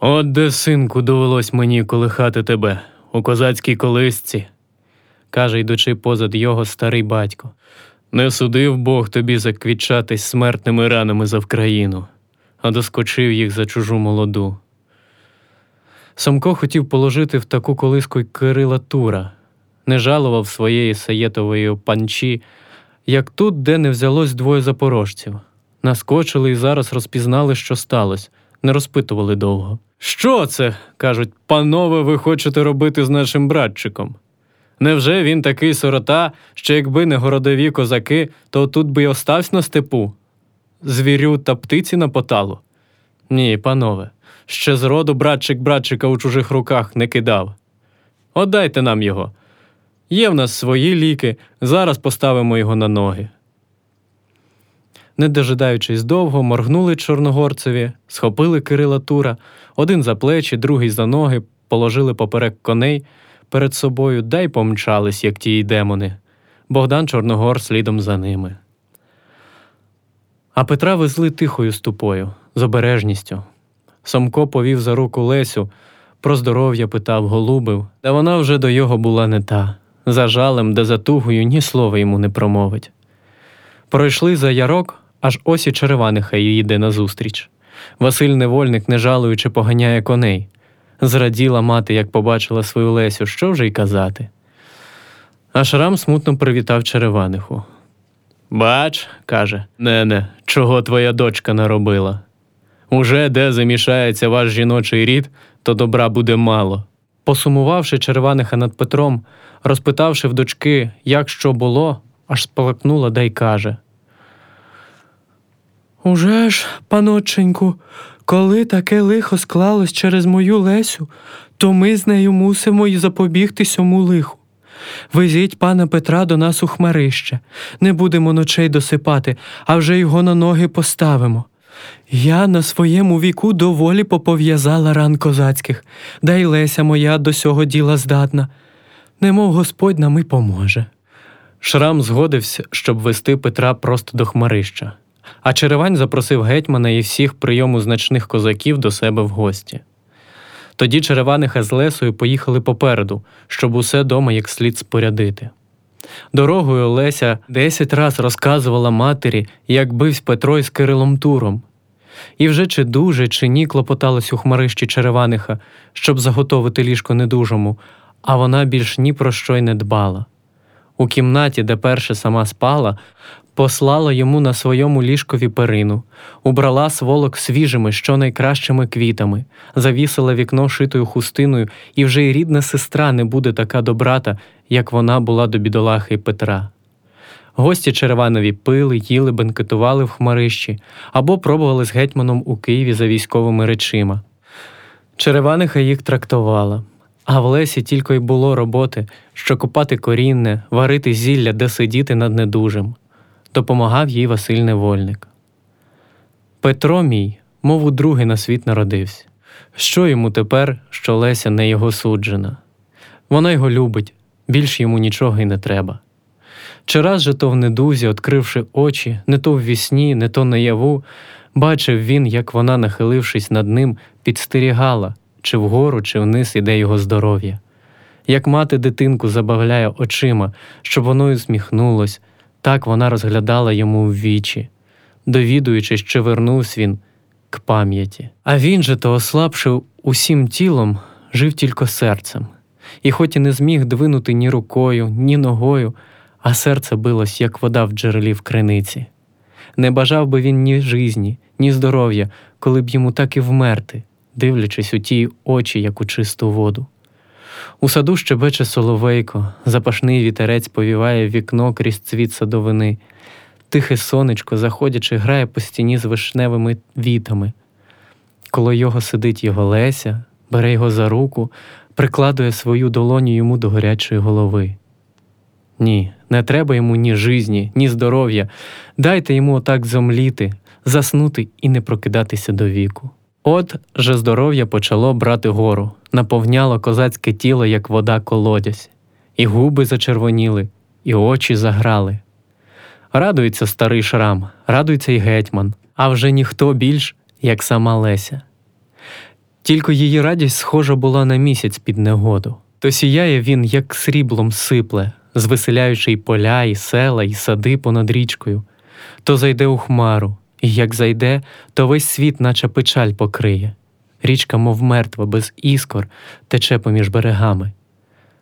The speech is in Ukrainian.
От де, синку, довелось мені колихати тебе у козацькій колисці, каже, йдучи позад його старий батько. Не судив Бог тобі заквітчатись смертними ранами за Вкраїну, а доскочив їх за чужу молоду. Самко хотів положити в таку колиску й Кирила Тура, не жалував своєї саєтової панчі, як тут, де не взялось двоє запорожців. Наскочили і зараз розпізнали, що сталося, не розпитували довго. Що це? кажуть, панове, ви хочете робити з нашим братчиком? Невже він такий сирота, що якби не городові козаки, то тут би й остався на степу? Звірю та птиці на поталу? Ні, панове, ще зроду братчик братчика у чужих руках не кидав. Отдайте нам його. Є в нас свої ліки, зараз поставимо його на ноги. Не дожидаючись довго, моргнули чорногорцеві, схопили Кирила Тура, один за плечі, другий за ноги, положили поперек коней перед собою, да й помчались, як ті демони. Богдан Чорногор слідом за ними. А Петра везли тихою ступою, з обережністю. Сомко повів за руку Лесю, про здоров'я питав, голубив, та вона вже до його була не та. За жалем, де за тугою ні слова йому не промовить. Пройшли за ярок, аж ось і Череваниха їй йде назустріч. Василь невольник, не жалуючи, поганяє коней. Зраділа мати, як побачила свою Лесю, що вже й казати. А Шрам смутно привітав Череваниху. Бач, каже, нене, чого твоя дочка наробила. Уже де замішається ваш жіночий рід, то добра буде мало. Посумувавши Череваниха над Петром, розпитавши в дочки, як що було, аж сплакнула да й каже. Уже ж, паноченьку, коли таке лихо склалось через мою Лесю, то ми з нею мусимо й запобігти сьому лиху. Везіть пана Петра до нас у хмарище, не будемо ночей досипати, а вже його на ноги поставимо. Я на своєму віку доволі попов'язала ран козацьких, да й Леся моя до сього діла здатна. Немов Господь нам і поможе. Шрам згодився, щоб вести Петра просто до хмарища, а Черевань запросив гетьмана і всіх прийому значних козаків до себе в гості. Тоді Череваниха з Лесою поїхали попереду, щоб усе дома як слід спорядити. Дорогою Леся десять раз розказувала матері, як бивсь Петро із Кирилом Туром. І вже чи дуже, чи ні клопоталась у хмарищі Череваниха, щоб заготовити ліжко недужому, а вона більш ні про що й не дбала. У кімнаті, де перше сама спала, послала йому на своєму ліжкові перину, убрала сволок свіжими, що найкращими квітами, завісила вікно шитою хустиною, і вже й рідна сестра не буде така добрата, як вона була до бідолахи Петра. Гості Череванові пили, їли, бенкетували в хмарищі або пробували з гетьманом у Києві за військовими речима. Череваниха їх трактувала, а в лесі тільки й було роботи, що копати корінне, варити зілля, де сидіти над недужим. Допомагав їй Василь Невольник. Петро мій, мов у другий на світ народився. Що йому тепер, що Леся не його суджена? Вона його любить, більш йому нічого й не треба. Чи раз же то в недузі, відкривши очі, не то в вісні, не то наяву, бачив він, як вона, нахилившись над ним, підстерігала, чи вгору, чи вниз іде його здоров'я. Як мати дитинку забавляє очима, щоб воно усміхнулось, так вона розглядала йому в вічі, довідуючись, що вернувся він к пам'яті. А він же то ослабшив усім тілом, жив тільки серцем, і хоч і не зміг двинути ні рукою, ні ногою, а серце билось, як вода в джерелі в криниці. Не бажав би він ні жизні, ні здоров'я, коли б йому так і вмерти, дивлячись у ті очі, як у чисту воду. У саду щебече соловейко, запашний вітерець повіває вікно крізь цвіт садовини, тихе сонечко, заходячи, грає по стіні з вишневими вітами. Коло його сидить його Леся, бере його за руку, прикладує свою долоню йому до гарячої голови. Ні, не треба йому ні жизні, ні здоров'я. Дайте йому отак зомліти, заснути і не прокидатися до віку. От же здоров'я почало брати гору, наповняло козацьке тіло, як вода колодязь, і губи зачервоніли, і очі заграли. Радується старий шрам, радується й гетьман, а вже ніхто більш, як сама Леся. Тільки її радість схожа була на місяць під негоду. То сіяє він, як сріблом сипле, звеселяючи й поля, і села, і сади понад річкою, то зайде у хмару, і як зайде, то весь світ, наче печаль покриє. Річка, мов мертва, без іскор, тече поміж берегами,